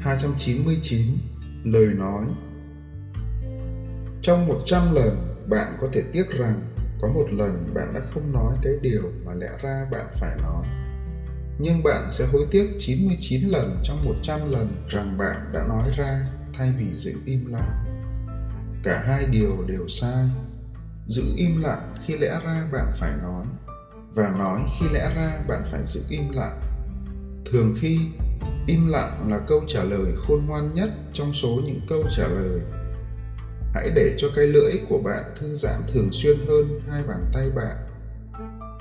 299 Lời nói Trong 100 lần, bạn có thể tiếc rằng có một lần bạn đã không nói cái điều mà lẽ ra bạn phải nói. Nhưng bạn sẽ hối tiếc 99 lần trong 100 lần rằng bạn đã nói ra thay vì giữ im lặng. Cả hai điều đều sai. Giữ im lặng khi lẽ ra bạn phải nói và nói khi lẽ ra bạn phải giữ im lặng. Thường khi im lặng là câu trả lời khôn ngoan nhất trong số những câu trả lời. Hãy để cho cái lưỡi của bạn thư giãn thường xuyên hơn hai bàn tay bạn.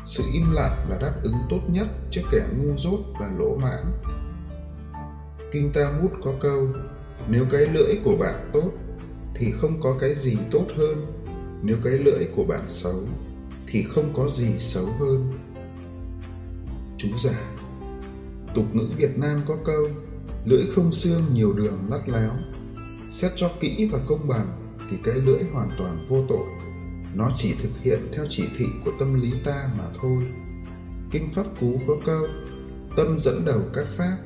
Sự im lặng là đáp ứng tốt nhất trước kẻ ngu dốt và lỗ mãng. Kinh ta mút có câu, nếu cái lưỡi của bạn tốt, thì không có cái gì tốt hơn. Nếu cái lưỡi của bạn xấu, thì không có gì xấu hơn. Chú giải tục ngữ việt nam có câu, lưỡi không xương nhiều đường lắt léo. Xét cho kỹ và công bằng thì cái lưỡi hoàn toàn vô tội. Nó chỉ thực hiện theo chỉ thị của tâm lý ta mà thôi. Kinh pháp cú có câu, tâm dẫn đầu các pháp